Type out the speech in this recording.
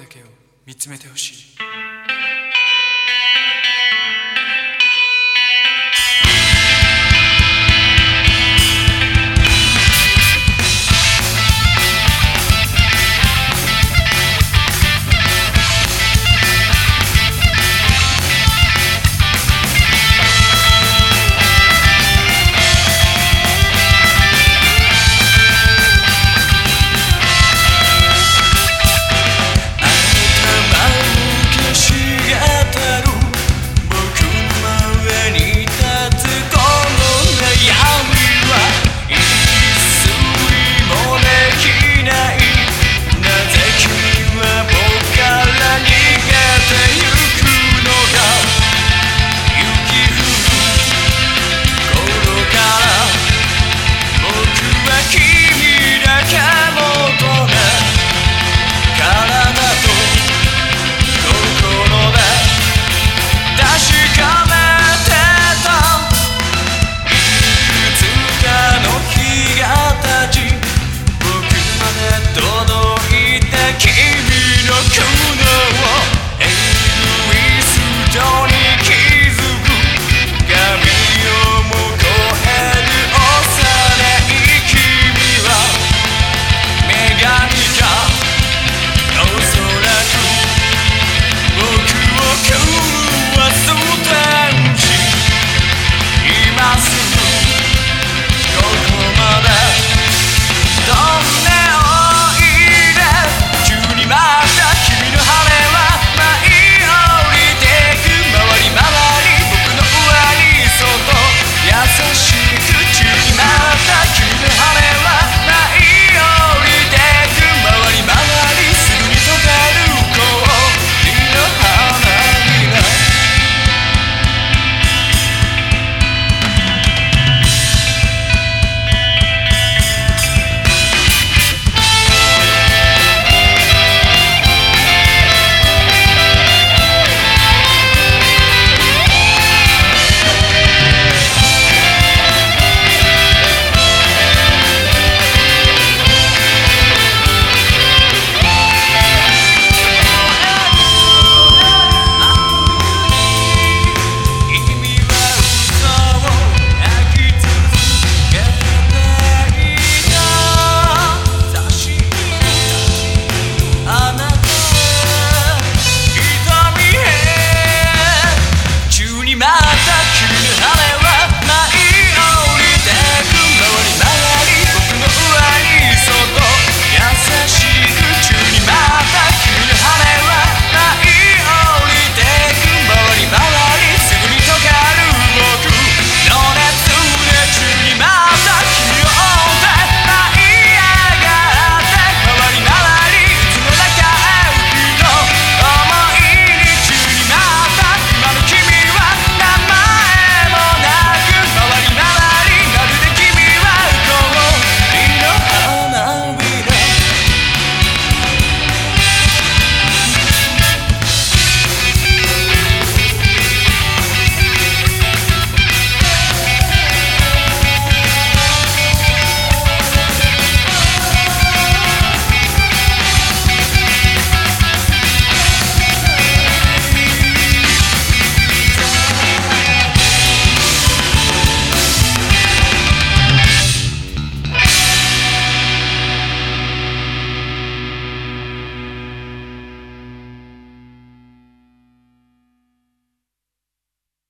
だけを見つめてほしい。